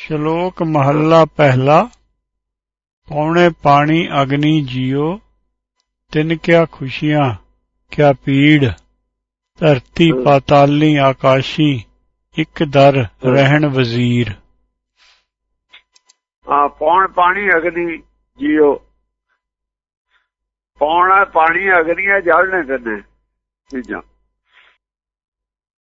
ਸ਼ਲੋਕ ਮਹੱਲਾ ਪਹਿਲਾ ਪੌਣੇ ਪਾਣੀ ਅਗਨੀ ਜੀਓ ਤਿਨ ਕਿਆ ਖੁਸ਼ੀਆਂ ਕਿਆ ਪੀੜ ਧਰਤੀ ਪਾਤਾਲੀ ਆਕਾਸ਼ੀ ਇੱਕ ਦਰ ਰਹਿਣ ਵਜ਼ੀਰ। ਹਾਂ ਪੌਣ ਪਾਣੀ ਅਗਨੀ ਜੀਓ। ਪੌਣਾ ਪਾਣੀ ਅਗਨੀ ਹੈ ਜਲ ਨੇ ਦਿੰਦੇ ਚੀਜ਼ਾਂ।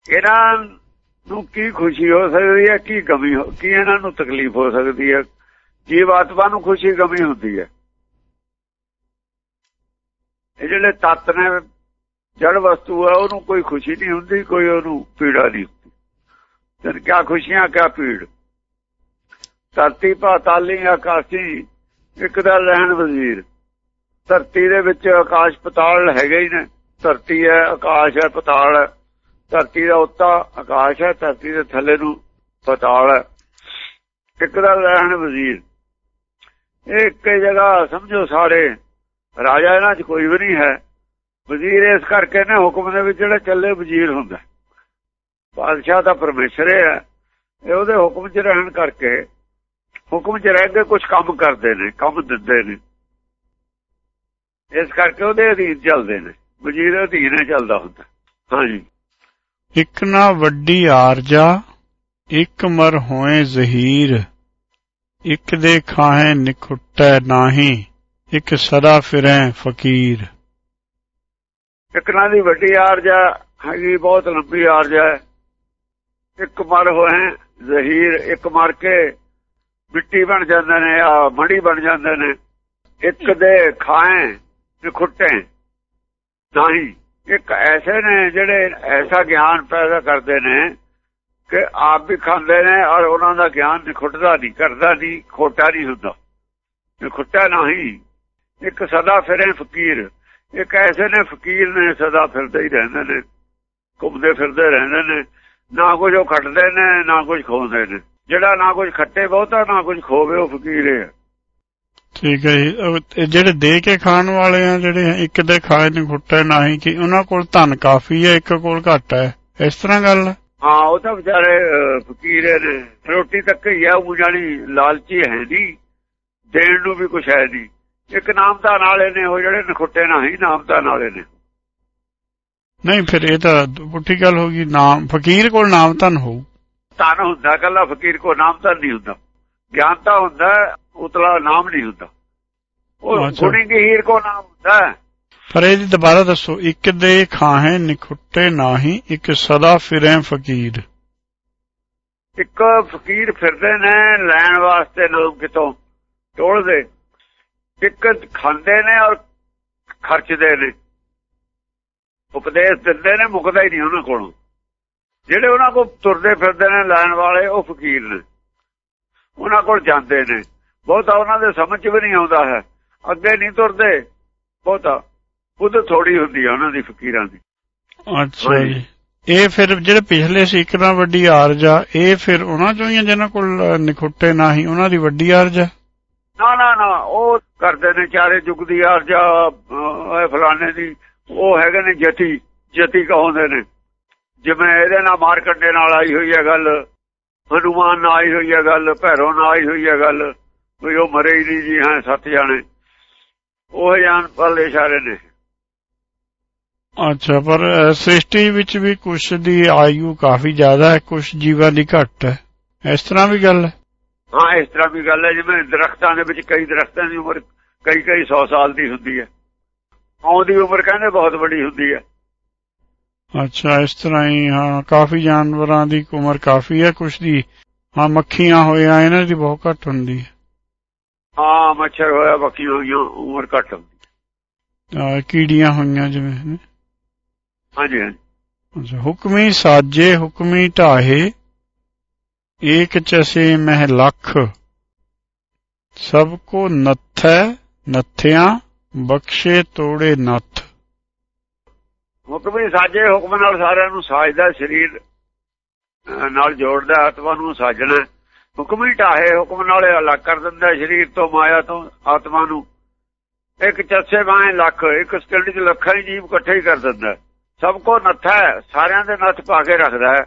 ਇਹਨਾਂ ਨੂੰ ਕੀ ਖੁਸ਼ੀ ਹੋ ਸਕਦੀ ਹੈ, ਕੀ ਕਮੀ ਕੀ ਇਹਨਾਂ ਨੂੰ ਤਕਲੀਫ ਹੋ ਸਕਦੀ ਹੈ? ਜੀਵ ਆਤਮਾ ਨੂੰ ਖੁਸ਼ੀ ਕਮੀ ਹੁੰਦੀ ਹੈ। ਇਹ ਜਿਹੜੇ ਤੱਤ ਨੇ, ਜੜ ਵਸਤੂ ਹੈ ਉਹਨੂੰ ਕੋਈ ਖੁਸ਼ੀ ਨਹੀਂ ਹੁੰਦੀ, ਕੋਈ ਉਹਨੂੰ ਪੀੜਾ ਨਹੀਂ ਹੁੰਦੀ। ਤੇ ਕਿਆ ਖੁਸ਼ੀਆਂ, ਕਿਆ ਪੀੜ? ਧਰਤੀ ਪਾਤਾਲੀ ਆਕਾਸ਼ੀ, ਇੱਕ ਦਾ ਰਹਿਣ ਵਜ਼ੀਰ। ਧਰਤੀ ਦੇ ਵਿੱਚ ਆਕਾਸ਼ ਪਤਾਲ ਹੈਗੇ ਹੀ ਨੇ। ਧਰਤੀ ਹੈ, ਆਕਾਸ਼ ਹੈ, ਪਤਾਲ ਹੈ। ਧਰਤੀ ਦਾ ਉੱਤਾ ਆਕਾਸ਼ ਹੈ, ਧਰਤੀ ਦੇ ਥੱਲੇ ਨੂੰ ਪਤਾਲ ਹੈ। ਇੱਕ ਰਹਿਣ ਵਜ਼ੀਰ। ਇਹ ਇੱਕ ਜਗ੍ਹਾ ਸਮਝੋ ਸਾਰੇ। ਰਾਜਾ ਇਹਨਾਂ 'ਚ ਕੋਈ ਵੀ ਨਹੀਂ ਹੈ। ਵਜ਼ੀਰ ਇਸ ਕਰਕੇ ਨੇ ਹੁਕਮ ਦੇ ਵਿੱਚ ਜਿਹੜਾ ਚੱਲੇ ਵਜ਼ੀਰ ਹੁੰਦਾ ਬਾਦਸ਼ਾਹ ਦਾ ਪਰਮੇਸ਼ਰ ਹੈ ਇਹ ਉਹਦੇ ਹੁਕਮ 'ਚ ਰਹਿਣ ਕਰਕੇ ਹੁਕਮ 'ਚ ਰਹਿ ਕੇ ਕੁਝ ਕੰਮ ਕਰਦੇ ਨੇ, ਕੰਮ ਦਿੰਦੇ ਨੇ। ਇਸ ਕਰਕੇ ਉਹਦੇ ਅਧੀਨ ਚੱਲਦੇ ਨੇ। ਵਜ਼ੀਰ ਅਧੀਨ ਚੱਲਦਾ ਹੁੰਦਾ। ਹਾਂਜੀ। ਇਕ ਨਾ ਵੱਡੀ ਆਰਜਾ, ਇਕ ਮਰ ਹੋਏ ਜ਼ਹੀਰ, ਇਕ ਦੇ ਖਾਹੇ ਨਿਖੁੱਟੈ ਨਾਹੀ, ਇੱਕ ਸਦਾ ਫਿਰੈ ਫਕੀਰ। ਇਕ ਨਾ ਦੀ ਵੱਡੀ ਆਰਜਾ ਹੈਗੀ, ਬਹੁਤ ਲੰਬੀ ਆਰਜਾ ਹੈ। ਇੱਕ ਮਰ ਹੋਏ ਜ਼ਹੀਰ, ਇੱਕ ਮਰ ਕੇ ਮਿੱਟੀ ਬਣ ਜਾਂਦੇ ਨੇ, ਆ ਮੜੀ ਬਣ ਜਾਂਦੇ ਨੇ। ਇੱਕ ਦੇ ਖਾਏ ਨਿਖੁੱਟੇ ਨਹੀਂ। ਇੱਕ ਐਸੇ ਨੇ ਜਿਹੜੇ ਐਸਾ ਗਿਆਨ ਪੈਦਾ ਕਰਦੇ ਨੇ ਕਿ ਆਪ ਵੀ ਖਾਂਦੇ ਨੇ ਔਰ ਉਹਨਾਂ ਦਾ ਗਿਆਨ ਨਿਖੁੱਟਦਾ ਨਹੀਂ, ਕਰਦਾ ਨਹੀਂ, ਖੋਟਾ ਨਹੀਂ ਹੁੰਦਾ। ਨਿਖੁੱਟਾ ਨਹੀਂ। ਇੱਕ ਸਦਾ ਫਿਰੇ ਫਕੀਰ। ਇੱਕ ਐਸੇ ਨੇ ਫਕੀਰ ਨੇ ਸਦਾ ਫਿਰਦੇ ਹੀ ਰਹਿੰਦੇ ਨੇ, ਘੁੰਮਦੇ ਫਿਰਦੇ ਰਹਿੰਦੇ ਨੇ। ਨਾ ਕੁਝ ਉਹ ਖੱਟਦੇ ਨੇ, ਨਾ ਕੁਝ ਖੋਦੇ ਨੇ। ਜਿਹੜਾ ਨਾ ਕੁਝ ਖੱਟੇ ਬਹੁਤਾ, ਨਾ ਕੁਝ ਖੋਵੇ ਉਹ ਫਕੀਰ ਹੈ। ਠੀਕ ਹੈ ਜੀ। ਜਿਹੜੇ ਦੇ ਕੇ ਖਾਣ ਵਾਲੇ ਆ ਜਿਹੜੇ ਇੱਕ ਦੇ ਖਾਏ ਨੇ ਖੁੱਟੇ ਨਹੀਂ ਕਿ ਉਹਨਾਂ ਕੋਲ ਧਨ ਕਾਫੀ ਹੈ ਇੱਕ ਕੋਲ ਘੱਟ ਹੈ। ਇਸ ਤਰ੍ਹਾਂ ਗੱਲ ਹੈ? ਉਹ ਤਾਂ ਵਿਚਾਰੇ ਫਕੀਰ ਨੇ ਰੋਟੀ ਤੱਕ ਹੀ ਆ ਉਹ ਜਾਨੀ ਲਾਲਚੀ ਹੈ ਨਹੀਂ ਦੇਣ ਨੂੰ ਵੀ ਕੁਛ ਹੈ ਨਹੀਂ ਇੱਕ ਨਾਮਦਾਨ ਵਾਲੇ ਨੇ ਉਹ ਜਿਹੜੇ ਨਖੁੱਟੇ ਨਹੀਂ ਨਾਮਦਾਨ ਵਾਲੇ ਨੇ। ਨਹੀਂ ਫਿਰ ਇਹ ਤਾਂ ਪੁੱਠੀ ਗੱਲ ਹੋ ਗਈ। ਨਾਮ ਫਕੀਰ ਕੋਲ ਨਾਮ ਧਨ ਹੋਊ। ਧਨ ਹੁੰਦਾ ਕੱਲਾ ਫਕੀਰ ਕੋ ਨਾਮਦਾਨ ਨਹੀਂ ਹੁੰਦਾ। ਗਿਆਨ ਤਾਂ ਹੁੰਦਾ ਉਤਲਾ ਨਾਮ ਨਹੀਂ ਹੁੰਦਾ। ਉਹ। ਗੁਣੀ ਗਹੀਰ ਕੋ ਨਾਮ ਹੁੰਦਾ। ਪਰ ਇਹਦੀ ਦੁਬਾਰਾ ਦੱਸੋ ਇੱਕ ਦੇ ਖਾਹੇ ਨਿਖੁੱਟੇ ਨਾਹੀ ਇੱਕ ਸਦਾ ਫਿਰੈ ਫਕੀਰ। ਇੱਕ ਫਕੀਰ ਫਿਰਦੇ ਨੇ ਲੈਣ ਵਾਸਤੇ ਨਾਮ ਕਿਤੋਂ ਟੋਲਦੇ। ਇੱਕ ਖਾਂਦੇ ਨੇ ਔਰ ਖਰਚਦੇ ਨੇ। ਉਪਦੇਸ਼ ਦਿੰਦੇ ਨੇ ਮੁਕਦਾ ਹੀ ਨਹੀਂ ਉਹਨਾਂ ਕੋਲੋਂ। ਜਿਹੜੇ ਉਹਨਾਂ ਕੋਲ ਤੁਰਦੇ ਫਿਰਦੇ ਨੇ ਲੈਣ ਵਾਲੇ ਉਹ ਫਕੀਰ ਨੇ। ਉਹਨਾਂ ਕੋਲ ਜਾਂਦੇ ਨੇ। ਬਹੁਤਾ ਉਹਨਾਂ ਦੇ ਸਮਝ ਵੀ ਨਹੀਂ ਆਉਂਦਾ ਹੈ। ਅੱਗੇ ਨਹੀਂ ਤੁਰਦੇ। ਬਹੁਤਾ ਖੁਦ ਥੋੜੀ ਹੁੰਦੀ ਹੈ ਉਹਨਾਂ ਦੀ ਫਕੀਰਾਂ ਦੀ। ਅੱਛਾ। ਜੀ। ਇਹ ਫਿਰ ਜਿਹੜੇ ਪਿਛਲੇ ਸੀ ਇੱਕ ਨਾ ਵੱਡੀ ਆਰਜਾ ਇਹ ਫਿਰ ਉਹਨਾਂ ਚੋਂ ਹੀ ਆ ਜਿਹਨਾਂ ਕੋਲ ਨਿਖੁੱਟੇ ਨਾਹੀ ਉਹਨਾਂ ਦੀ ਵੱਡੀ ਆਰਜਾ ਨਾ ਨਾ ਨਾ ਉਹ ਕਰਦੇ ਨੇ ਚਾਰੇ ਯੁੱਗ ਦੀ ਆਰਜਾ ਇਹ ਫਲਾਣੇ ਦੀ ਉਹ ਹੈਗੇ ਨੇ ਜਤੀ ਜਤੀ ਕਹਾਉਂਦੇ ਨੇ। ਜਿਵੇਂ ਇਹਦੇ ਨਾਲ ਮਾਰਕੰਡੇ ਨਾਲ ਆਈ ਹੋਈ ਹੈ ਗੱਲ। ਹਨੂਮਾਨ ਨਾਲ ਆਈ ਹੋਈ ਹੈ ਗੱਲ ਭੈਰੋ ਨਾਲ ਆਈ ਹੋਈ ਹੈ ਗੱਲ ਵੀ ਉਹ ਮਰੇ ਹੀ ਨਹੀਂ ਜੀ ਹਾਂ ਸੱਤ ਜਾਣੇ। ਉਹ ਜਾਨ ਪੱਲੇ ਇਸ਼ਾਰੇ ਨੇ। ਅੱਛਾ ਪਰ ਸ੍ਰਿਸ਼ਟੀ ਵਿੱਚ ਵੀ ਕੁਝ ਦੀ ਆਯੂ ਕਾਫੀ ਜ਼ਿਆਦਾ ਹੈ ਕੁਝ ਜੀਵਾਂ ਦੀ ਘੱਟ ਹੈ। ਇਸ ਤਰ੍ਹਾਂ ਵੀ ਗੱਲ ਹੈ? ਹਾਂ ਇਸ ਤਰ੍ਹਾਂ ਵੀ ਗੱਲ ਹੈ ਜਿਵੇਂ ਦਰਖਤਾਂ ਦੇ ਵਿੱਚ ਕਈ ਦਰਖਤਾਂ ਦੀ ਉਮਰ ਕਈ ਕਈ 100 ਸਾਲ ਦੀ ਹੁੰਦੀ ਹੈ। ਆਉਂ ਦੀ ਉਮਰ ਕਹਿੰਦੇ ਬਹੁਤ ਵੱਡੀ ਹੁੰਦੀ ਹੈ। ਅੱਛਾ ਇਸ ਤਰ੍ਹਾਂ ਹੀ ਹਾਂ ਕਾਫੀ ਜਾਨਵਰਾਂ ਦੀ ਉਮਰ ਕਾਫੀ ਹੈ ਕੁਝ ਦੀ ਹਾਂ ਮੱਖੀਆਂ ਹੋਈਆਂ ਇਹਨਾਂ ਦੀ ਬਹੁਤ ਘੱਟ ਹੁੰਦੀ ਹੈ। ਹਾਂ ਮੱਛਰ ਹੋਇਆ ਬਾਕੀ ਹੋਈਆਂ ਉਮਰ ਘੱਟ ਹੁੰਦੀ ਕੀੜੀਆਂ ਹੋਈਆਂ ਜਿਵੇਂ ਹਾਂਜੀ। ਅੱਛਾ ਹੁਕਮੀ ਸਾਜੇ ਹੁਕਮੀ ਢਾਹੇ ਏਕ ਚਸੇ ਮਹਿ ਲੱਖ ਸਭ ਕੋ ਨੱਥੈ ਨੱਥਿਆਂ ਬਖਸ਼ੇ ਤੋੜੇ ਨੱਥ। ਹੁਕਮ ਹੀ ਸਾਜੇ, ਹੁਕਮ ਨਾਲ ਸਾਰਿਆਂ ਨੂੰ ਸਾਜਦਾ ਸਰੀਰ ਨਾਲ ਜੋੜਦਾ ਆਤਮਾ ਨੂੰ ਸਾਜਣਾ ਹੁਕਮ ਹੀ ਢਾਹੇ, ਹੁਕਮ ਨਾਲ ਇਹ ਅਲੱਗ ਕਰ ਦਿੰਦਾ ਸਰੀਰ ਤੋਂ ਮਾਇਆ ਤੋਂ, ਆਤਮਾ ਨੂੰ। ਇੱਕ ਚੱਸੇ ਬਾਏ ਲੱਖ, ਇੱਕ ਸਕਿੰਡ ਚ ਲੱਖਾਂ ਹੀ ਜੀਵ ਇਕੱਠੇ ਹੀ ਕਰ ਦਿੰਦਾ ਸਭ ਕੋ ਨੱਥਾ ਹੈ, ਸਾਰਿਆਂ ਦੇ ਨੱਥ ਪਾ ਕੇ ਰੱਖਦਾ ਹੈ।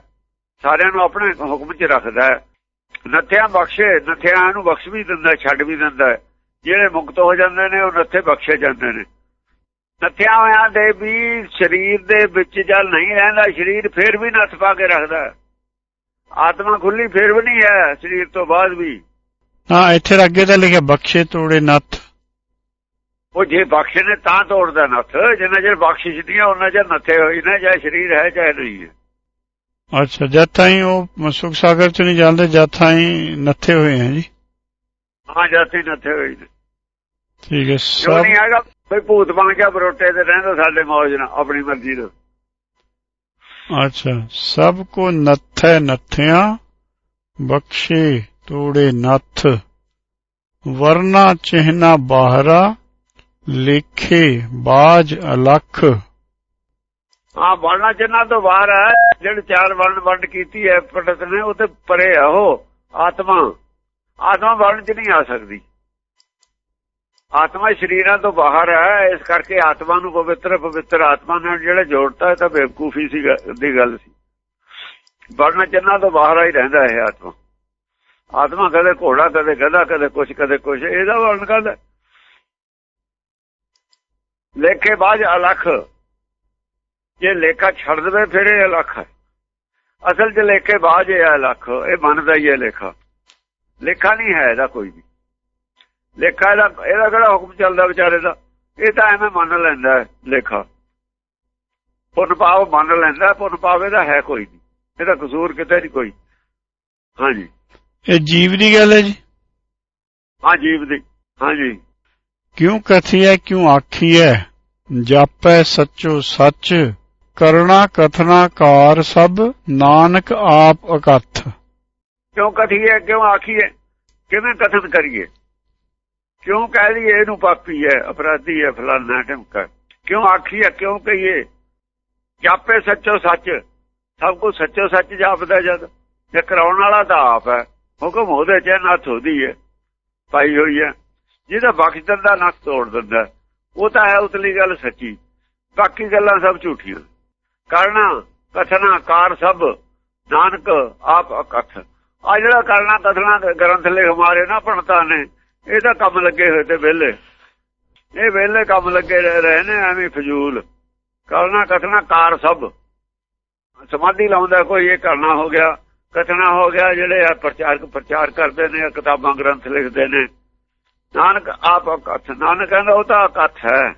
ਸਾਰਿਆਂ ਨੂੰ ਆਪਣੇ ਹੁਕਮ 'ਚ ਰੱਖਦਾ ਹੈ। ਨੱਥਿਆਂ ਬਖਸ਼ੇ, ਨੱਥਿਆਂ ਨੂੰ ਬਖਸ਼ ਵੀ ਦਿੰਦਾ ਛੱਡ ਵੀ ਦਿੰਦਾ ਜਿਹੜੇ ਮੁਕਤ ਹੋ ਜਾਂਦੇ ਨੇ, ਉਹ ਨੱਥੇ ਬਖਸ਼ੇ ਜਾਂਦੇ ਨੇ। ਨੱਥਿਆਂ ਹੋਇਆਂ ਦੇ ਵੀ ਸਰੀਰ ਦੇ ਵਿੱਚ ਜਲ ਨਹੀਂ ਰਹਿੰਦਾ ਸਰੀਰ ਫੇਰ ਵੀ ਨੱਥ ਪਾ ਕੇ ਰੱਖਦਾ। ਆਤਮਾ ਖੁੱਲੀ ਫੇਰ ਵੀ ਨਹੀਂ ਹੈ ਸਰੀਰ ਤੋਂ ਬਾਅਦ ਵੀ। ਹਾਂ ਇੱਥੇ ਅੱਗੇ ਤਾਂ ਲਿਖਿਆ ਬਖਸ਼ੇ ਤੋੜੇ ਨੱਥ। ਉਹ ਜੇ ਬਖਸ਼ ਨੇ ਤਾਂ ਤੋੜਦਾ ਨੱਥ ਜਿੰਨਾ ਚਿਰ ਬਖਸ਼ਿਸ਼ ਦੀਆਂ ਉਹਨਾਂ ਚਿਰ ਨੱਥੇ ਹੋਈ ਨੇ ਚਾਹੇ ਸਰੀਰ ਹੈ ਚਾਹੇ ਨਹੀਂ ਹੈ। ਅੱਛਾ ਜਦ ਤਾਈਂ ਉਹ ਸੁਖ ਸਾਗਰ ਚ ਨਹੀਂ ਜਾਂਦੇ ਜਦ ਤਾਈਂ ਨੱਥੇ ਹੋਏ ਆ ਜੀ। ਹਾਂ ਜਾਤੀ ਨੱਥੇ ਹੋਈ ਨੇ। ਠੀਕ ਹੈ ਸਭ ਨਹੀਂ ਹੈਗਾ ਕੋਈ ਭੂਤ ਬਣ ਕੇ ਬਰੋਟੇ ਤੇ ਰਹਿੰਦਾ ਸਾਡੇ ਮੌਜ ਨਾਲ ਆਪਣੀ ਮਰਜ਼ੀ ਨਾਲ। ਅੱਛਾ ਸਭ ਕੋ ਨੱਥੈ ਨੱਥਿਆਂ ਬਖਸ਼ੇ ਤੋੜੇ ਨੱਥ। ਵਰਨਾ ਚਿਹਨਾ ਬਾਹਰਾ ਲੇਖੇ ਬਾਜ ਅਲਖ। ਹਾਂ ਵਰਨਾ ਜਿੰਨਾ ਤੋਂ ਬਾਹਰ ਹੈ ਜਿਹੜੇ ਚਾਰ ਵਰਣ ਵੰਡ ਕੀਤੀ ਹੈ ਪੰਡਤ ਨੇ ਉਹ ਤੇ ਪਰੇ ਆ ਉਹ ਆਤਮਾ। ਆਤਮਾ ਵਰਣ ਚ ਨਹੀਂ ਆ ਸਕਦੀ। ਆਤਮਾ ਸ਼ਰੀਰਾਂ ਤੋਂ ਬਾਹਰ ਹੈ, ਇਸ ਕਰਕੇ ਆਤਮਾ ਨੂੰ ਪਵਿੱਤਰ ਪਵਿੱਤਰ ਆਤਮਾ ਨਾਲ ਜਿਹੜਾ ਜੋੜਤਾ ਹੈ ਤਾਂ ਬੇਵਕੂਫੀ ਸੀ ਦੀ ਗੱਲ ਸੀ। ਵਰਣ ਜਿੰਨਾ ਤੋਂ ਬਾਹਰ ਹੀ ਰਹਿੰਦਾ ਹੈ ਆਤਮਾ। ਆਤਮਾ ਕਦੇ ਘੋੜਾ, ਕਦੇ ਗਧਾ, ਕਦੇ ਕੁਛ ਕਦੇ ਕੁਛ, ਇਹਦਾ ਵਰਣ ਕਰਦਾ ਲੇਖੇ ਬਾਜ ਅਲਖ। ਜੇ ਲੇਖਾ ਛੱਡ ਦੇਵੇ, ਫਿਰ ਇਹ ਅਲਖ ਹੈ। ਅਸਲ 'ਚ ਲੇਖੇ ਬਾਜ ਇਹ ਹੈ ਅਲਖ, ਇਹ ਮੰਨਦਾ ਹੀ ਹੈ ਲੇਖਾ। ਲੇਖਾ ਨਹੀਂ ਹੈ ਇਹਦਾ ਕੋਈ ਵੀ। ਲੇਖਾ ਇਹਦਾ ਇਹਦਾ ਕਿਹੜਾ ਹੁਕਮ ਚੱਲਦਾ ਵਿਚਾਰੇ ਦਾ? ਇਹ ਤਾਂ ਐਵੇਂ ਮੰਨ ਲੈਂਦਾ ਹੈ ਲੇਖਾ। ਪੁੰਨ ਪਾਪ ਮੰਨ ਲੈਂਦਾ ਪੁੰਨ ਪਾਪ ਇਹਦਾ ਹੈ ਕੋਈ ਨਹੀਂ। ਇਹਦਾ ਕਸੂਰ ਕਿਤੇ ਨਹੀਂ ਕੋਈ। ਹਾਂਜੀ। ਇਹ ਜੀਵ ਦੀ ਗੱਲ ਹੈ ਜੀ? ਹਾਂ ਜੀਵ ਦੀ। ਹਾਂਜੀ। ਕਿਉਂ ਕਥੀਐ ਕਿਉਂ ਆਖੀਐ ਜਾਪੈ ਸੱਚੋ ਸੱਚ ਕਰਣਾ ਕਥਨਾ ਕਾਰ ਸਭ ਨਾਨਕ ਆਪ ਅਕਥ। ਕਿਉਂ ਕਥੀਏ ਕਿਉਂ ਆਖੀਏ ਕਿਵੇਂ ਕਥਨ ਕਰੀਏ? ਕਿਉਂ ਕਹਿ ਲਈਏ ਇਹਨੂੰ ਪਾਪੀ ਹੈ, ਅਪਰਾਧੀ ਹੈ, ਫਲਾਨਾ ਢਮਕਾ। ਕਿਉਂ ਆਖੀਏ ਕਿਉਂ ਕਹੀਏ? ਜਾਪੇ ਸੱਚੋ ਸੱਚ। ਸਭ ਕੁਝ ਸੱਚੋ ਸੱਚ ਜਾਪਦਾ ਜਦ। ਇਹ ਕਰਾਉਣ ਵਾਲਾ ਤਾਂ ਆਪ ਹੈ। ਹੁਕਮ ਉਹਦੇ ਚ ਨੱਥ ਉਹਦੀ ਹੈ। ਪਾਈ ਹੋਈ ਹੈ। ਜਿਹਦਾ ਬਖਸ਼ ਦਾ ਨੱਥ ਤੋੜ ਦਿੰਦਾ ਉਹ ਤਾਂ ਹੈ ਉਤਲੀ ਗੱਲ ਸੱਚੀ। ਬਾਕੀ ਗੱਲਾਂ ਸਭ ਝੂਠੀਆਂ। ਕਰਨਾ, ਕਥਨਾ, ਕਾਰ ਸਭ। ਨਾਨਕ, ਆਪ ਅਕਥ। ਆ ਜਿਹੜਾ ਕਰਨਾ, ਕਥਨਾ, ਗ੍ਰੰਥ ਲਿਖ ਹਮਾਰੇ ਨਾ ਪਣਤਾ ਨੇ। ਇਹ ਤਾਂ ਕੰਮ ਲੱਗੇ ਹੋਏ ਤੇ ਵਿਹਲੇ। ਇਹ ਵਿਹਲੇ ਕੰਮ ਲੱਗੇ ਰਹੇ ਨੇ ਐਵੇਂ ਫਜ਼ੂਲ। ਕਰਨਾ ਕਥਨਾ ਕਾਰ ਸਭ। ਸਮਾਧੀ ਲਾਉਂਦਾ ਕੋਈ, ਇਹ ਕਰਨਾ ਹੋ ਗਿਆ ਕਥਨਾ ਹੋ ਗਿਆ, ਜਿਹੜੇ ਆ ਪ੍ਰਚਾਰਕ ਪ੍ਰਚਾਰ ਕਰਦੇ ਨੇ, ਕਿਤਾਬਾਂ, ਗ੍ਰੰਥ ਲਿਖਦੇ ਨੇ। ਨਾਨਕ ਆਪ ਅਕਥ ਨਾਨਕ ਕਹਿੰਦਾ ਉਹ ਤਾਂ ਅਕਥ ਹੈ।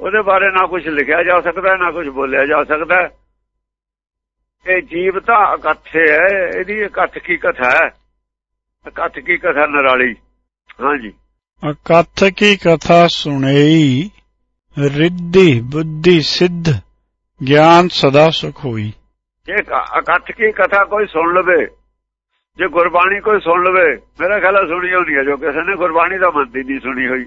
ਉਹਦੇ ਬਾਰੇ ਨਾ ਕੁਝ ਲਿਖਿਆ ਜਾ ਸਕਦਾ, ਨਾ ਕੁਝ ਬੋਲਿਆ ਜਾ ਸਕਦਾ। ਇਹ ਜੀਵ ਤਾਂ ਅਕਥ ਹੈ, ਇਹਦੀ ਇਕੱਠ ਕੀ ਕਥਾ ਹੈ। ਇਕੱਠ ਕੀ ਕਥਾ ਨਰਾਲੀ। ਹਾਂਜੀ। ਅਕਥ ਕੀ ਕਥਾ ਸੁਣੇਈ ਰਿੱਧੀ ਬੁੱਧੀ ਸਿੱਧ ਗਿਆਨ ਸਦਾ ਸੁਖ ਹੋਈ। ਜੇ ਇਕੱਠ ਕੀ ਕਥਾ ਕੋਈ ਸੁਣ ਲਵੇ ਜੇ ਗੁਰਬਾਣੀ ਕੋਈ ਸੁਣ ਲਵੇ ਮੇਰਾ ਖਿਆਲ ਸੁਣੀ ਹੋਣੀ ਹੈ ਜੋ ਕਿਸੇ ਨੇ ਗੁਰਬਾਣੀ ਦਾ ਮੰਨਦੀ ਨਹੀਂ ਸੁਣੀ ਹੋਈ।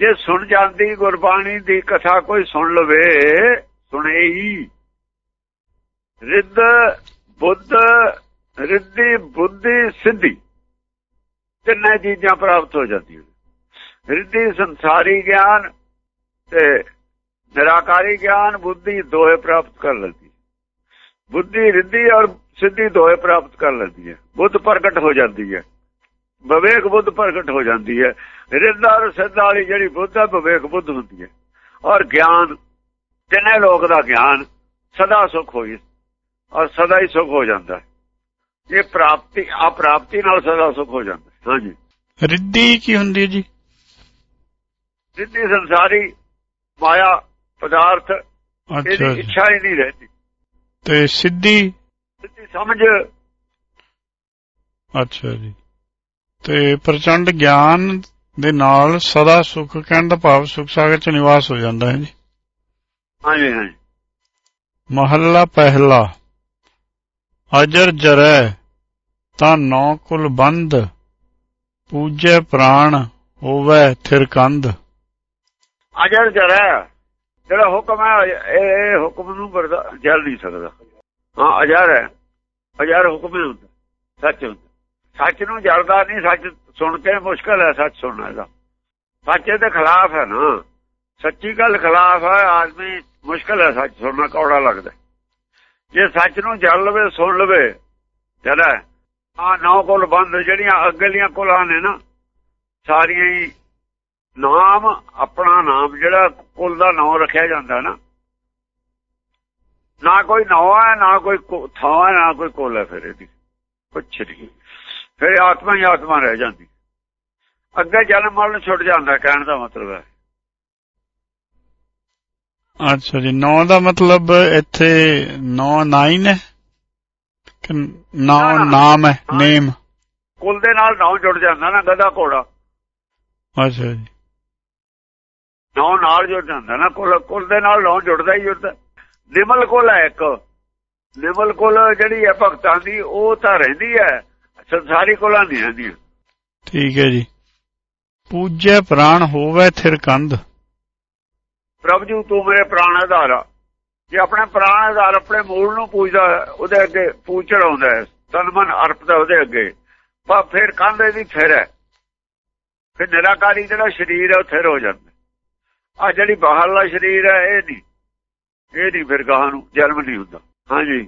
ਜੇ ਸੁਣ ਜਾਂਦੀ ਗੁਰਬਾਣੀ ਦੀ ਕਥਾ ਕੋਈ ਸੁਣ ਲਵੇ ਸੁਣੇ ਹੀ ਰਿੱਧ ਬੁੱਧ ਰਿੱਧੀ ਬੁੱਧੀ ਸਿੱਧੀ। ਤਿੰਨੇ ਚੀਜ਼ਾਂ ਪ੍ਰਾਪਤ ਹੋ ਜਾਂਦੀਆਂ ਰਿੱਧੀ ਸੰਸਾਰੀ ਗਿਆਨ ਤੇ ਨਿਰਾਕਾਰੀ ਗਿਆਨ ਬੁੱਧੀ ਦੋਏ ਪ੍ਰਾਪਤ ਕਰ ਲੈਂਦੀ। ਬੁੱਧੀ ਰਿੱਧੀ ਔਰ ਸਿੱਧੀ ਦੋਏ ਪ੍ਰਾਪਤ ਕਰ ਲੈਂਦੀ ਹੈ। ਬੁੱਧ ਪ੍ਰਗਟ ਹੋ ਜਾਂਦੀ ਹੈ। ਵਿਵੇਕ ਬੁੱਧ ਪ੍ਰਗਟ ਹੋ ਜਾਂਦੀ ਹੈ। ਰਿੱਧ ਔਰ ਸਿੱਧਾ ਵਾਲੀ ਜਿਹੜੀ ਬੁੱਧ ਹੈ, ਵਿਵੇਕ ਬੁੱਧ ਹੁੰਦੀ ਹੈ। ਔਰ ਗਿਆਨ, ਤਿੰਨੇ ਲੋਕ ਦਾ ਗਿਆਨ ਸਦਾ ਸੁਖ ਹੋਈ ਔਰ ਸਦਾ ਹੀ ਸੁਖ ਹੋ ਜਾਂਦਾ ਹੈ। ਇਹ ਪ੍ਰਾਪਤੀ ਆ ਪ੍ਰਾਪਤੀ ਨਾਲ ਸਦਾ ਸੁਖ ਹੋ ਜਾਂਦਾ ਹਾਂਜੀ। ਰਿੱਧੀ ਕੀ ਹੁੰਦੀ ਹੈ ਜੀ? ਸਿੱਧੀ ਸੰਸਾਰੀ ਮਾਇਆ ਪਦਾਰਥ ਇਹਦੀ ਇੱਛਾ ਹੀ ਨਹੀਂ ਰਹਿੰਦੀ। ਤੇ ਸਿੱਧੀ? ਸਿੱਧੀ ਸਮਝ। ਅੱਛਾ ਜੀ। ਤੇ ਪ੍ਰਚੰਡ ਗਿਆਨ ਦੇ ਨਾਲ ਸਦਾ ਸੁਖ ਕਹਿਣ ਦਾ ਭਾਵ ਸੁਖ ਸਾਗਰ ਚ ਨਿਵਾਸ ਹੋ ਜਾਂਦਾ ਹੈ ਜੀ। ਹਾਂਜੀ ਹਾਂਜੀ। ਮਹੱਲਾ ਪਹਿਲਾ। ਅਜਰ ਜਰੈ ਤਾਂ ਨੌ ਕੁਲ ਬੰਦ। ਪੂਜੈ ਪ੍ਰਾਣ ਹੋਵੇ ਥਿਰਕੰਦ ਅਜਰ ਜਰਾ, ਜਿਹੜਾ ਹੁਕਮ ਹੈ, ਇਹ ਹੁਕਮ ਨੂੰ ਜਲ ਨਹੀਂ ਸਕਦਾ। ਹਾਂ, ਅਜਰ ਹੈ। ਅਜਰ ਹੁਕਮ ਹੀ ਹੁੰਦਾ, ਸੱਚ ਹੁੰਦਾ। ਸੱਚ ਨੂੰ ਜਲਦਾ ਨਹੀਂ, ਸੱਚ ਸੁਣ ਕੇ ਮੁਸ਼ਕਲ ਹੈ, ਸੱਚ ਸੁਣਨਾ ਇਹਦਾ। ਸੱਚ ਦੇ ਖਿਲਾਫ ਹੈ ਨਾ। ਸੱਚੀ ਗੱਲ ਖਿਲਾਫ ਹੈ, ਆਦਮੀ ਮੁਸ਼ਕਲ ਹੈ ਸੱਚ ਸੁਣਨਾ, ਕੌੜਾ ਲੱਗਦਾ। ਜੇ ਸੱਚ ਨੂੰ ਜਲ ਲਵੇ, ਸੁਣ ਲਵੇ ਚਲਾ ਆ ਨੌ ਕੁਲ ਬੰਦ, ਜਿਹੜੀਆਂ ਅੱਗਲੀਆਂ ਕੁਲਾਂ ਨੇ ਨਾ, ਸਾਰੀਆਂ ਹੀ ਨਾਮ, ਆਪਣਾ ਨਾਮ ਜਿਹੜਾ ਕੁਲ ਦਾ ਨਾਮ ਰੱਖਿਆ ਜਾਂਦਾ ਨਾ। ਨਾ ਕੋਈ ਨਾਮ ਹੈ, ਨਾ ਕੋਈ ਥਾਂ ਹੈ, ਨਾ ਕੋਈ ਕੁਲ ਹੈ ਫਿਰ ਇਹਦੀ। ਕੁਛ ਨਹੀਂ। ਫਿਰ ਆਤਮਾ ਹੀ ਆਤਮਾ ਰਹਿ ਜਾਂਦੀ। ਅੱਗੇ ਜਨਮ ਮਰਨ ਛੁੱਟ ਜਾਂਦਾ, ਕਹਿਣ ਦਾ ਮਤਲਬ ਹੈ। ਅੱਛਾ ਜੀ, ਨੌ ਦਾ ਮਤਲਬ ਇੱਥੇ ਨੌ 9 ਹੈ? ਕਿ 9 ਨਾਮ ਹੈ ਨੇਮ। ਕੁਲ ਦੇ ਨਾਲ ਨਾਮ ਜੁੜ ਜਾਂਦਾ ਨਾ ਗਦਾ ਘੋੜਾ। ਅੱਛਾ ਜੀ। ਨਾਮ ਨਾਲ ਜੁੜ ਜਾਂਦਾ ਨਾ ਕੁਲ ਕੁਲ ਦੇ ਨਾਲ ਨਾਮ ਜੁੜਦਾ ਹੀ ਜੁੜਦਾ। ਨਿਮਲ ਕੁਲ ਹੈ ਇੱਕ। ਨਿਮਲ ਕੁਲ ਜਿਹੜੀ ਹੈ ਭਗਤਾਂ ਦੀ ਉਹ ਤਾਂ ਰਹਿੰਦੀ ਹੈ। ਸੰਸਾਰੀ ਕੁਲਾਂ ਨਹੀਂ ਰਹਿੰਦੀ ਠੀਕ ਹੈ ਜੀ। ਪੂਜੈ ਪ੍ਰਾਣ ਹੋਵੇ ਥਿਰ ਕੰਧ ਪ੍ਰਭ ਜੀ ਤੂੰ ਮੇਰੇ ਪ੍ਰਾਣ ਆਧਾਰ ਜੇ ਆਪਣੇ ਪ੍ਰਾਣ ਆਧਾਰ ਆਪਣੇ ਮੂਲ ਨੂੰ ਪੂਜਦਾ ਉਹਦੇ ਅੱਗੇ ਪੂਜ ਚੜਾਉਂਦਾ ਹੈ ਤਨ ਮਨ ਅਰਪਦਾ ਉਹਦੇ ਅੱਗੇ। ਪਰ ਫਿਰ ਕੰਧ ਦੀ ਥਿਰ ਹੈ। ਫਿਰ ਨਿਰਾਕਾਰੀ ਜਿਹੜਾ ਸਰੀਰ ਹੈ ਉਹ ਥਿਰ ਹੋ ਜਾਂਦਾ ਆ ਜਿਹੜੀ ਬਾਹਰਲਾ ਸਰੀਰ ਹੈ ਇਹ ਨਹੀਂ। ਇਹ ਨਹੀਂ ਫਿਰ ਗਾਹਾਂ ਨੂੰ ਜਨਮ ਨਹੀਂ ਹੁੰਦਾ। ਹਾਂਜੀ।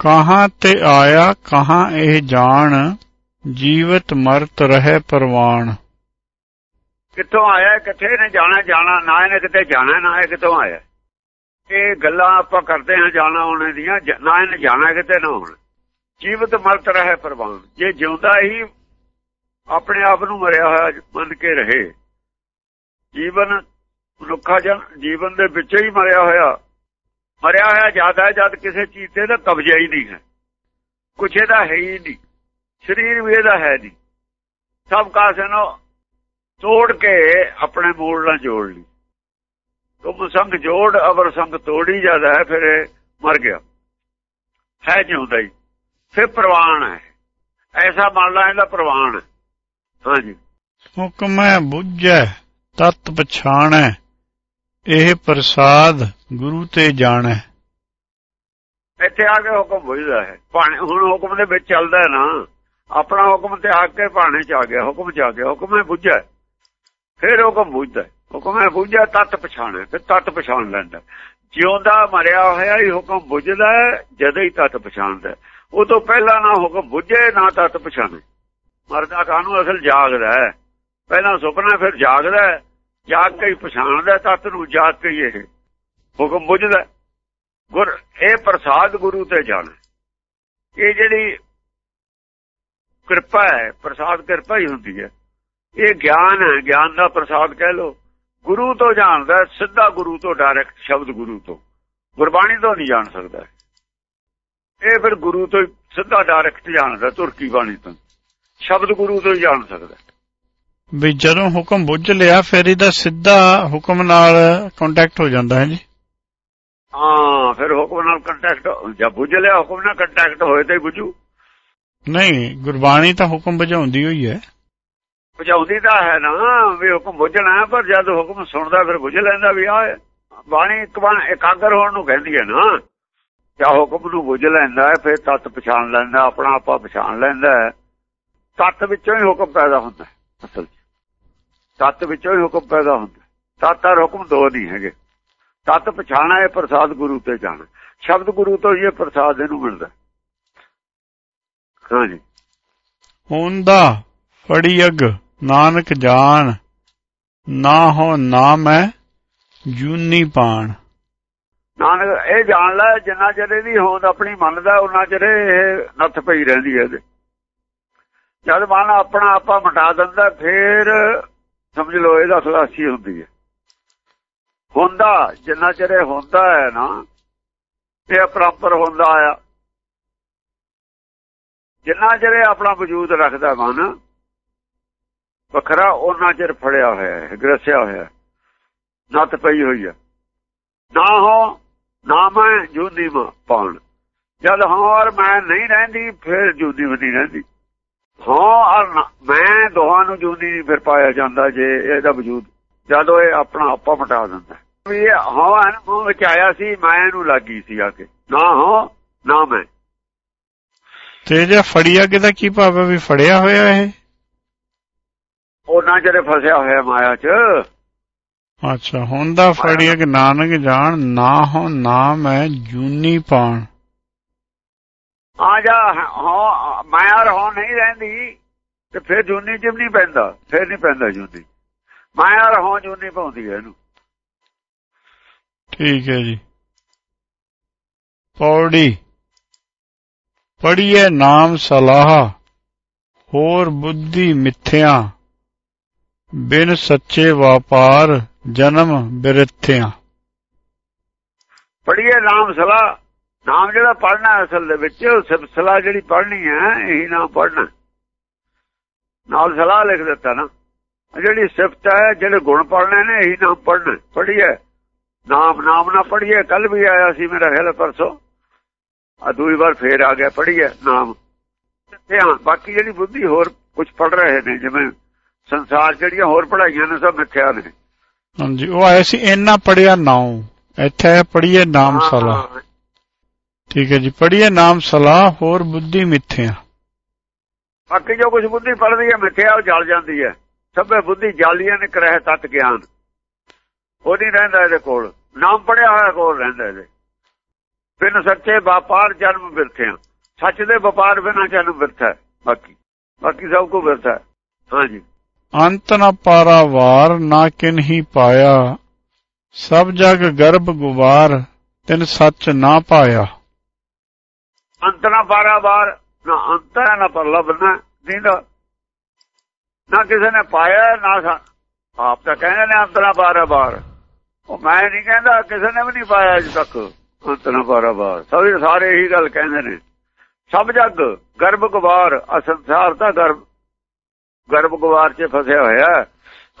ਕਹਾਂ ਤੇ ਆਇਆ ਕਹਾਂ ਇਹ ਜਾਣ ਜੀਵਤ ਮਰਤ ਰਹੇ ਪਰਵਾਨ ਕਿੱਥੋਂ ਆਇਆ ਕਿੱਥੇ ਨੇ ਜਾਣਾ ਜਾਣਾ ਨਾ ਇਹਨੇ ਕਿਤੇ ਜਾਣਾ ਨਾ ਇਹ ਕਿੱਥੋਂ ਆਇਆ। ਇਹ ਗੱਲਾਂ ਆਪਾਂ ਕਰਦੇ ਹਾਂ ਜਾਣਾ ਆਉਣੇ ਦੀਆਂ ਨਾ ਇਹਨੇ ਜਾਣਾ ਕਿਤੇ ਨਾ ਹੋਣਾ ਜੀਵਤ ਮਰਤ ਰਹੇ ਪਰਵਾਨ। ਜੇ ਜਿਉਂਦਾ ਹੀ ਆਪਣੇ ਆਪ ਨੂੰ ਮਰਿਆ ਹੋਇਆ ਮੰਨ ਕੇ ਰਹੇ, ਜੀਵਨ ਮਨੁੱਖਾ ਜਨ ਜੀਵਨ ਦੇ ਵਿੱਚ ਹੀ ਮਰਿਆ ਹੋਇਆ ਮਰਿਆ ਹੋਇਆ ਜ਼ਿਆਦਾ ਹੈ, ਜਦ ਕਿਸੇ ਚੀਜ਼ ਤੇ ਦਾ ਕਬਜ਼ਾ ਹੀ ਨਹੀਂ ਹੈ। ਕੁਛ ਇਹਦਾ ਹੈ ਹੀ ਨਹੀਂ। ਸਰੀਰ ਵੀ ਇਹਦਾ ਹੈ ਨਹੀਂ। ਸਭ ਕਾਸੇ ਨੂੰ ਤੋੜ ਕੇ ਆਪਣੇ ਮੂਲ ਨਾਲ ਜੋੜ ਲਈ। ਤੁਮ ਸੰਗ ਜੋੜ ਅਵਰ ਸੰਗ ਤੋੜੀ ਜਾਂਦਾ ਹੈ ਫਿਰ ਮਰ ਗਿਆ। ਹੈ ਜਿਉਂਦਾ ਹੀ। ਫਿਰ ਪ੍ਰਵਾਨ ਹੈ। ਐਸਾ ਮੰਨ ਲਾ ਇਹਦਾ ਪ੍ਰਵਾਨ ਹਾਂਜੀ। ਹੁਕਮੈ ਬੁੱਝੈ ਤਤ ਪਛਾਣੈ। ਇਹ ਪ੍ਰਸਾਦ ਗੁਰੂ ਤੇ ਜਾਣੈ। ਇੱਥੇ ਆ ਕੇ ਹੁਕਮ ਬੁਝਦਾ ਹੈ। ਭਾਣੇ ਹੁਣ ਹੁਕਮ ਦੇ ਵਿੱਚ ਚੱਲਦਾ ਨਾ। ਆਪਣਾ ਹੁਕਮ ਤੇ ਆ ਕੇ ਭਾਣੇ ਚ ਆ ਗਿਆ। ਹੁਕਮ ਚ ਆ ਗਿਆ। ਹੁਕਮ ਹੈ ਬੁੱਝਾ। ਫਿਰ ਹੁਕਮ ਬੁਝਦਾ ਹੁਕਮ ਹੈ ਬੁੱਝਾ ਤਤ ਪਛਾਣੈ ਫਿਰ ਤਤ ਪਛਾਣ ਲੈਂਦਾ। ਜਿਉਂਦਾ ਮਰਿਆ ਹੋਇਆ ਹੀ ਹੁਕਮ ਬੁਝਦਾ ਜਦੋਂ ਹੀ ਤਤ ਪਛਾਣਦਾ ਉਹ ਤੋਂ ਪਹਿਲਾਂ ਨਾ ਹੁਕਮ ਬੁਝੇ, ਨਾ ਤਤ ਪਛਾਣੇ। ਮਰਦਾ ਕਾਨੂੰ ਅਸਲ ਜਾਗਦਾ ਹੈ। ਪਹਿਲਾਂ ਸੁਪਨਾ, ਫਿਰ ਜਾਗਦਾ ਜਾਗ ਕੇ ਹੀ ਪਛਾਣਦਾ ਤਤ ਨੂੰ, ਜਾਗ ਕੇ ਇਹ ਹੁਕਮ ਬੁਝਦਾ ਗੁਰ, ਇਹ ਪ੍ਰਸਾਦ ਗੁਰੂ ਤੇ ਜਾਣਾ ਇਹ ਜਿਹੜੀ ਕਿਰਪਾ ਹੈ, ਪ੍ਰਸਾਦ ਕਿਰਪਾ ਹੀ ਹੁੰਦੀ ਹੈ। ਇਹ ਗਿਆਨ ਹੈ, ਗਿਆਨ ਦਾ ਪ੍ਰਸਾਦ ਕਹਿ ਲੋ ਗੁਰੂ ਤੋਂ ਜਾਣਦਾ ਸਿੱਧਾ ਗੁਰੂ ਤੋਂ ਡਾਇਰੈਕਟ ਸ਼ਬਦ ਗੁਰੂ ਤੋਂ। ਗੁਰਬਾਣੀ ਤੋਂ ਨਹੀਂ ਜਾਣ ਸਕਦਾ। ਇਹ ਫਿਰ ਗੁਰੂ ਤੋਂ ਸਿੱਧਾ ਡਾਇਰੈਕਟ ਜਾਣਦਾ ਤੁਰਕੀ ਬਾਣੀ ਤੋਂ। ਸ਼ਬਦ ਗੁਰੂ ਤੋਂ ਹੀ ਜਾਣ ਸਕਦਾ। ਵੀ ਜਦੋਂ ਹੁਕਮ ਬੁੱਝ ਲਿਆ ਫਿਰ ਇਹਦਾ ਸਿੱਧਾ ਹੁਕਮ ਨਾਲ ਕੰਟੈਕਟ ਹੋ ਜਾਂਦਾ ਹੈ ਜੀ। ਹਾਂ ਫਿਰ ਹੁਕਮ ਨਾਲ ਕੰਟੈਕਟ ਜਦ ਬੁੱਝ ਲਿਆ ਹੁਕਮ ਨਾਲ ਕੰਟੈਕਟ ਹੋਏ ਤੇ ਬੁੱਝੂ। ਨਹੀਂ ਗੁਰਬਾਣੀ ਤਾਂ ਹੁਕਮ ਬੁਝਾਉਂਦੀ ਹੋਈ ਹੈ। ਬੁਝਾਉਂਦੀ ਤਾਂ ਹੈ ਨਾ, ਵੀ ਹੁਕਮ ਬੁੱਝਣਾ ਪਰ ਜਦ ਹੁਕਮ ਸੁਣਦਾ ਫਿਰ ਬੁੱਝ ਲੈਂਦਾ ਵੀ ਆ ਬਾਣੀ ਇਕਾਗਰ ਹੋਣ ਨੂੰ ਕਹਿੰਦੀ ਹੈ ਨਾ। ਜਾਂ ਹੁਕਮ ਨੂੰ ਬੁੱਝ ਲੈਂਦਾ ਫਿਰ ਤਤ ਪਛਾਣ ਲੈਂਦਾ ਆਪਣਾ ਆਪਾ ਪਛਾਣ ਲੈਂਦਾ ਤਤ ਵਿੱਚੋਂ ਹੀ ਹੁਕਮ ਪੈਦਾ ਹੁੰਦਾ ਅਸਲ ਤਤ ਵਿੱਚੋਂ ਹੀ ਹੁਕਮ ਪੈਦਾ ਹੁੰਦਾ ਤਤ ਔਰ ਹੁਕਮ ਦੋ ਨਹੀਂ ਹੈਗੇ। ਤਤ ਪਛਾਣਾ ਇਹ ਪ੍ਰਸਾਦ ਗੁਰੂ ਤੇ ਜਾਣਾ ਸ਼ਬਦ ਗੁਰੂ ਤੋਂ ਇਹ ਪ੍ਰਸਾਦ ਇਹਨੂੰ ਮਿਲਦਾ ਹਾਂਜੀ। ਹੁੰਦਾ, ਫੜੀ ਅੱਗ। ਨਾਨਕ ਜਾਣ, ਨਾ ਹੋ ਨਾ ਮੈਂ ਜੂਨੀ ਪਾਣ। ਨਾਨਕ, ਇਹ ਜਾਣ ਲੈ, ਜਿੰਨਾ ਚਿਰ ਇਹਦੀ ਹੋਂਦ ਆਪਣੀ ਮੰਨਦਾ ਉਹਨਾਂ ਚਿਰ ਇਹ ਨੱਥ ਪਈ ਰਹਿੰਦੀ ਹੈ ਇਹਦੇ। ਜਦ ਮਨ ਆਪਣਾ ਆਪਾ ਮਟਾ ਦਿੰਦਾ, ਫੇਰ ਸਮਝ ਲਓ ਇਹਦਾ ਖਲਾਸੀ ਹੁੰਦੀ ਹੈ। ਹੁੰਦਾ, ਜਿੰਨਾ ਚਿਰ ਇਹ ਹੁੰਦਾ ਹੈ ਨਾ, ਇਹ ਪ੍ਰੋਪਰ ਹੁੰਦਾ ਆਇਆ ਜਿੰਨਾ ਚਿਰ ਆਪਣਾ ਵਜੂਦ ਰੱਖਦਾ ਮਨ ਵੱਖਰਾ ਉਹਨਾਂ ਚਿਰ ਫੜਿਆ ਹੋਇਆ ਹੈ, ਗਰਸਿਆ ਹੋਇਆ ਨੱਤ ਪਈ ਹੋਈ ਹੈ। ਨਾ ਹੋ, ਨਾ ਮੈਂ ਜੁਦੀ ਪਾਣ। ਜਦ ਹਾਂ ਮੈਂ ਨਹੀਂ ਰਹਿੰਦੀ, ਫਿਰ ਜੁਦੀ ਨਹੀਂ ਰਹਿੰਦੀ। ਹਾਂ ਮੈਂ ਦੋਹਾਂ ਨੂੰ ਜੁਦੀ ਨਹੀਂ ਫਿਰ ਪਾਇਆ ਜਾਂਦਾ ਜੇ ਇਹਦਾ ਵਜੂਦ। ਜਦੋਂ ਇਹ ਆਪਣਾ ਆਪਾ ਮਟਾ ਦਿੰਦਾ ਵੀ ਇਹ ਹਾਂ ਅਨੁਭਵ ਵਿੱਚ ਆਇਆ ਸੀ, ਮੈਂ ਇਹਨੂੰ ਲੱਗੀ ਸੀ ਆ ਕੇ। ਨਾ ਹੋ, ਨਾ ਮੈਂ। ਤੇ ਜੇ ਫੜਿਆ ਕਿਦਾ ਕੀ ਭਾਵ ਹੈ ਵੀ ਫੜਿਆ ਹੋਇਆ ਇਹ? ਉਹਨਾਂ ਜਿਹੜੇ ਫਸਿਆ ਹੋਇਆ ਮਾਇਆ 'ਚ। ਅੱਛਾ ਹੁੰਦਾ ਫੜਿਆ ਕਿ ਨਾਨਕ ਜਾਣ ਨਾ ਹੋ ਨਾ ਮੈਂ ਜੂਨੀ ਪਾਣ। ਆ ਜਾ ਹਾਂ ਮਾਇਆ ਰਹੋ ਨਹੀਂ ਰਹਿੰਦੀ ਤੇ ਫਿਰ ਜੂਨੀ ਜਿਮ ਨਹੀਂ ਪੈਂਦਾ ਫਿਰ ਨਹੀਂ ਪੈਂਦਾ ਜੂਨੀ। ਮਾਇਆ ਰਹੋ ਜੂਨੀ ਪਾਉਂਦੀ ਹੈ ਇਹਨੂੰ। ਠੀਕ ਹੈ ਜੀ। ਪੌੜੀ ਪੜੀਏ ਨਾਮ ਸਲਾਹ ਹੋਰ ਬੁੱਧੀ ਮਿੱਥਿਆ। ਬਿਨ ਸੱਚੇ ਵਪਾਰ ਜਨਮ ਬਿਰਥਿਆ। ਪੜੀਏ ਨਾਮ ਸਲਾਹ ਨਾਮ ਜਿਹੜਾ ਪੜਨਾ ਅਸਲ ਦੇ ਵਿੱਚ ਸਿਫਤਲਾ ਜਿਹੜੀ ਪੜਨੀ ਹੈ, ਇਹੀ ਨਾਮ ਪੜਨਾ ਨਾਲ ਸਲਾਹ ਲਿਖ ਦਿੱਤਾ ਨਾ। ਜਿਹੜੀ ਸਿਫਤ ਹੈ, ਜਿਹੜੇ ਗੁਣ ਪੜਨੇ ਨੇ, ਇਹੀ ਨਾਮ ਪੜਨਾ ਪੜੀਏ ਨਾਮ ਨਾਮ ਨਾ ਪੜੀਏ ਕੱਲ ਵੀ ਆਇਆ ਸੀ ਮੇਰਾ ਖਿਆਲ ਪਰਸੋਂ। ਆ ਦੂਈ ਵਾਰ ਫੇਰ ਆ ਗਿਆ ਪੜੀਏ ਨਾਮ। ਧਿਆਨ ਬਾਕੀ ਜਿਹੜੀ ਬੁੱਧੀ ਹੋਰ ਕੁਝ ਪੜ ਰਹੇ ਨੇ, ਜਿਵੇਂ ਸੰਸਾਰ ਜਿਹੜੀਆਂ ਹੋਰ ਪੜਾਈਆਂ ਨੇ ਸਭ ਮਿੱਥਿਆ ਨੇ। ਹਾਂਜੀ ਉਹ ਆਇਆ ਸੀ ਇੰਨਾ ਪੜਿਆ ਨਾਉ। ਇੱਥੇ ਪੜੀਏ ਨਾਮ ਸਲਾਹ। ਠੀਕ ਹੈ ਜੀ ਪੜੀਏ ਨਾਮ ਸਲਾਹ ਹੋਰ ਬੁੱਧੀ ਮਿੱਥਿਆ ਬਾਕੀ ਜੋ ਕੁਝ ਬੁੱਧੀ ਪੜਦੀ ਹੈ ਮਿੱਥਿਆ ਉਹ ਜਲ ਜਾਂਦੀ ਹੈ। ਸਭੇ ਬੁੱਧੀ ਜਾਲੀਆਂ ਨੇ ਕਰਹਿ ਤਤ ਗਿਆਨ। ਉਹ ਨਹੀਂ ਰਹਿੰਦਾ ਇਹਦੇ ਕੋਲ। ਨਾਮ ਪੜਿਆ ਹੋਇਆ ਕੋਲ ਰਹਿੰਦਾ ਇਹਦੇ। ਬਿਨ ਸੱਚੇ ਵਪਾਰ ਜਨਮ ਬਿਰਥਿਆ ਸੱਚ ਦੇ ਵਪਾਰ ਬਿਨਾ ਜਨਮ ਬਿਰਥਾ ਬਾਕੀ ਬਾਕੀ ਸਭ ਕੋ ਬਿਰਥਾ ਹਾਂਜੀ। ਅੰਤ ਨ ਪਾਰਾਵਾਰ ਨਾ ਕਿਨਹੀ ਪਾਇਆ। ਸਭ ਜਗ ਗਰਭ ਗੁਬਾਰ, ਤਿਨ ਸੱਚ ਨਾ ਪਾਇਆ। ਅੰਤ ਨਾ ਪਾਰਾ ਵਾਰ, ਨਾ ਅੰਤ ਹੈ, ਨਾ ਪਰਲਾ ਬੰਨਾ ਦੀਂਦਾ ਨਾ ਕਿਸੇ ਨੇ ਪਾਇਆ, ਨਾ ਆਪ ਤਾਂ ਕਹਿੰਦੇ ਨੇ ਅੰਤ ਨਾ ਪਾਰਾਵਾਰ ਉਹ ਮੈਂ ਨਹੀਂ ਕਹਿੰਦਾ, ਕਿਸੇ ਨੇ ਵੀ ਨਹੀਂ ਪਾਇਆ ਅਜੇ ਤੱਕ ਅੰਤ ਨਾ ਪਾਰਾ ਵਾਰ। ਸਭ ਸਾਰੇ ਇਹੀ ਗੱਲ ਕਹਿੰਦੇ ਨੇ। ਸਭ ਜਗ ਗਰਭ ਗੁਵਾਰ ਅਸੰਸਾਰ ਦਾ ਗਰਭ ਗਰਭ ਗਵਾਰ 'ਚ ਫਸਿਆ ਹੋਇਆ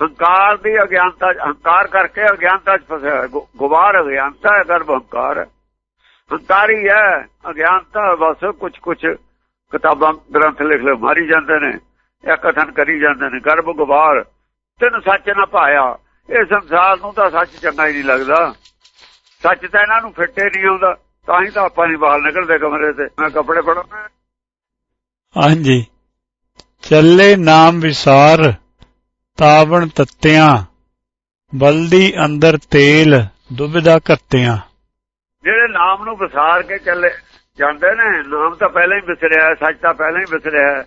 ਹੰਕਾਰ ਦੀ ਅਗਿਆਨਤਾ ਹੰਕਾਰ ਕਰਕੇ ਅਗਿਆਨਤਾ 'ਚ ਫਸਿਆ ਹੋਇਆ ਗੁਬਾਰ ਅਗਿਆਨਤਾ ਹੈ, ਗਰਭ ਹੰਕਾਰ ਹੈ। ਹੰਕਾਰੀ ਹੈ, ਅਗਿਆਨਤਾ ਬਸ ਕੁਝ ਕੁਝ ਕਿਤਾਬਾਂ, ਗ੍ਰੰਥ ਲਿਖ ਲੈ ਮਾਰੀ ਜਾਂਦੇ ਨੇ ਇਹ ਕਥਨ ਕਰੀ ਜਾਂਦੇ ਨੇ। ਗਰਭ ਗਵਾਰ ਤੈਨੂੰ ਸੱਚ ਨਾ ਪਾਇਆ ਇਹ ਸੰਸਾਰ ਨੂੰ ਤਾਂ ਸੱਚ ਚੰਗਾ ਹੀ ਨਹੀਂ ਲੱਗਦਾ। ਸੱਚ ਤਾਂ ਇਹਨਾਂ ਨੂੰ ਫਿੱਟੇ ਨਹੀਂ ਆਉਂਦਾ। ਤਾਂ ਹੀ ਤਾਂ ਆਪਾਂ ਨਹੀਂ ਬਾਹਰ ਨਿਕਲਦੇ ਕਮਰੇ ਤੇ। ਮੈਂ ਕੱਪੜੇ ਪੜਾਉਣਾ ਹਾਂਜੀ। ਚੱਲੇ ਨਾਮ ਵਿਸਾਰ, ਤਾਵਣ ਤੱਤਿਆਂ, ਬਲਦੀ ਅੰਦਰ ਤੇਲ, ਦੁਬਿਧਾ ਕੱਤਿਆਂ ਜਿਹੜੇ ਨਾਮ ਨੂੰ ਵਿਸਾਰ ਕੇ ਚੱਲੇ ਜਾਂਦੇ ਨੇ, ਨਾਮ ਤਾਂ ਪਹਿਲਾਂ ਹੀ ਵਿਸਰਿਆ, ਸੱਚ ਤਾਂ ਪਹਿਲਾਂ ਹੀ ਵਿਸਰਿਆ।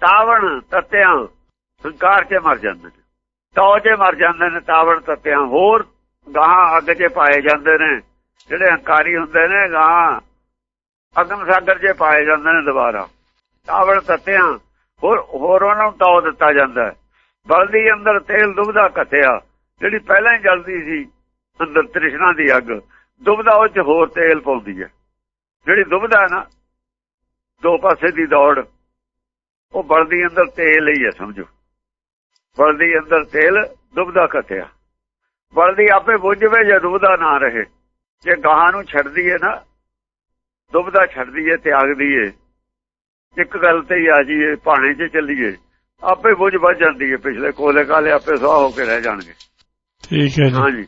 ਤਾਵਣ ਤੱਤਿਆਂ, ਹੰਕਾਰ ਕੇ ਮਰ ਜਾਂਦੇ ਨੇ। ਤੌ ਜੇ ਮਰ ਜਾਂਦੇ ਨੇ ਤਾਵਣ ਤੱਤਿਆਂ। ਹੋਰ ਗਾਹਾਂ ਅੱਗ 'ਚ ਪਾਏ ਜਾਂਦੇ ਨੇ। ਜਿਹੜੇ ਹੰਕਾਰੀ ਹੁੰਦੇ ਨੇ, ਗਾਹਾਂ ਅਗਮ ਸਾਗਰ 'ਚ ਪਾਏ ਜਾਂਦੇ ਨੇ ਦੁਬਾਰਾ। ਤਾਵਣ ਤੱਤਿਆਂ ਹੋਰ ਹੋਰ ਉਹਨਾਂ ਨੂੰ ਤੌ ਦਿੱਤਾ ਜਾਂਦਾ ਬਲਦੀ ਅੰਦਰ ਤੇਲ ਦੁਬਦਾ ਘਟਿਆ, ਜਿਹੜੀ ਪਹਿਲਾਂ ਹੀ ਜਲਦੀ ਸੀ ਅੰਦਰ ਤ੍ਰਿਸ਼ਨਾ ਦੀ ਅੱਗ, ਦੁਬਦਾ ਉਹ 'ਚ ਹੋਰ ਤੇਲ ਪਾਉਂਦੀ ਹੈ। ਜਿਹੜੀ ਦੁਬਦਾ ਨਾ, ਦੋ ਪਾਸੇ ਦੀ ਦੌੜ, ਉਹ ਬਲਦੀ ਅੰਦਰ ਤੇਲ ਹੀ ਹੈ, ਸਮਝੋ। ਬਲਦੀ ਅੰਦਰ ਤੇਲ ਦੁਬਦਾ ਘਟਿਆ। ਬਲਦੀ ਆਪੇ ਬੁੱਝਵੇ ਜੇ ਦੁਬਦਾ ਨਾ ਰਹੇ। ਜੇ ਗਾਹਾਂ ਨੂੰ ਛੱਡਦੀ ਹੈ ਨਾ, ਦੁਬਦਾ ਛੱਡਦੀ ਹੈ ਤਿਆਗਦੀ ਹੈ ਇੱਕ ਗੱਲ ਤੇ ਹੀ ਆ ਜੀਏ ਭਾਣੇ 'ਚ ਚੱਲੀਏ। ਆਪੇ ਬੁੱਝ ਵੱਜ ਜਾਂਦੀ ਹੈ ਪਿਛਲੇ ਕੋਲੇ ਕਾਲੇ ਆਪੇ ਸਵਾਹ ਹੋ ਕੇ ਰਹਿ ਜਾਣਗੇ। ਠੀਕ ਹੈ ਜੀ। ਹਾਂਜੀ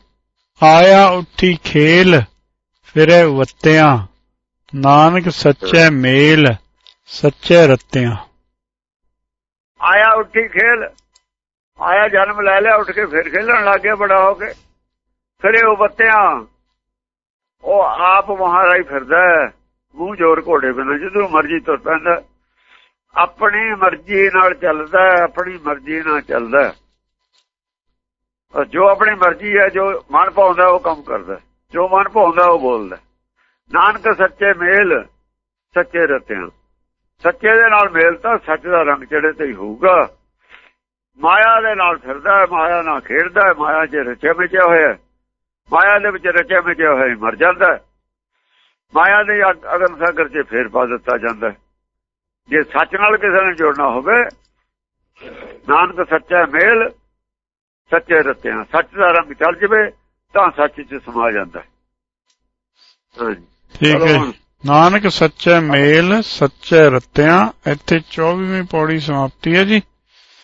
ਆਇਆ ਉੱਠੀ ਖੇਲ ਫਿਰੇ ਵੱਤਿਆਂ। ਨਾਨਕ ਸੱਚੇ ਮੇਲ ਸੱਚੇ ਰਤਿਆਂ। ਆਇਆ ਉੱਠੀ ਖੇਲ ਆਇਆ ਜਨਮ ਲੈ ਲਿਆ ਉੱਠ ਕੇ ਫਿਰ ਖੇਲਣ ਲੱਗ ਗਿਆ ਬੜਾ ਹੋ ਕੇ। ਖੜੇ ਉਹ ਬੱਤਿਆਂ ਉਹ ਆਪ ਮਹਾਰਾਜ ਫਿਰਦਾ ਮੂੰਹ ਜੋਰ ਘੋੜੇ ਬਿਨਾਂ ਜਦੋਂ ਮਰਜ਼ੀ ਤੁਰ ਪੈਂਦਾ। ਆਪਣੀ ਮਰਜ਼ੀ ਨਾਲ ਚੱਲਦਾ ਆਪਣੀ ਮਰਜ਼ੀ ਨਾਲ ਚੱਲਦਾ ਜੋ ਆਪਣੀ ਮਰਜ਼ੀ ਹੈ, ਜੋ ਮਨ ਪਾਉਂਦਾ ਉਹ ਕੰਮ ਕਰਦਾ ਜੋ ਮਨ ਪਾਉਂਦਾ ਉਹ ਬੋਲਦਾ ਨਾਨਕ ਸੱਚੇ ਮੇਲ, ਸੱਚੇ ਰਤਿਆਂ। ਸੱਚੇ ਦੇ ਨਾਲ ਮੇਲ ਤਾਂ ਸੱਚ ਦਾ ਰੰਗ ਚੜੇ ਤੇ ਹੀ ਹੋਊਗਾ। ਮਾਇਆ ਦੇ ਨਾਲ ਫਿਰਦਾ ਮਾਇਆ ਨਾਲ ਖੇਡਦਾ ਮਾਇਆ 'ਚ ਰਚਿਆ ਮਿਚਿਆ ਹੋਇਆ ਮਾਇਆ ਦੇ ਵਿੱਚ ਰਚਿਆ ਮਿਚਿਆ ਹੋਇਆ ਮਰ ਜਾਂਦਾ ਮਾਇਆ ਦੇ ਅਗਨ ਸਾਗਰ 'ਚ ਫੇਰ ਪਾ ਦਿੱਤਾ ਜਾਂਦਾ ਜੇ ਸੱਚ ਨਾਲ ਕਿਸੇ ਨੇ ਜੁੜਨਾ ਹੋਵੇ ਨਾਨਕ ਸੱਚਾ ਮੇਲ ਸੱਚੇ ਰਤਿਆਂ ਸੱਚ ਦਾ ਰੰਗ ਚੱਲ ਜਵੇ ਤਾਂ ਸੱਚ 'ਚ ਸਮਾ ਜਾਂਦਾ ਠੀਕ ਹੈ ਨਾਨਕ ਸੱਚੇ ਮੇਲ ਸੱਚੇ ਰਤਿਆਂ ਇੱਥੇ 24ਵੀਂ ਪੌੜੀ ਸਮਾਪਤੀ ਹੈ ਜੀ।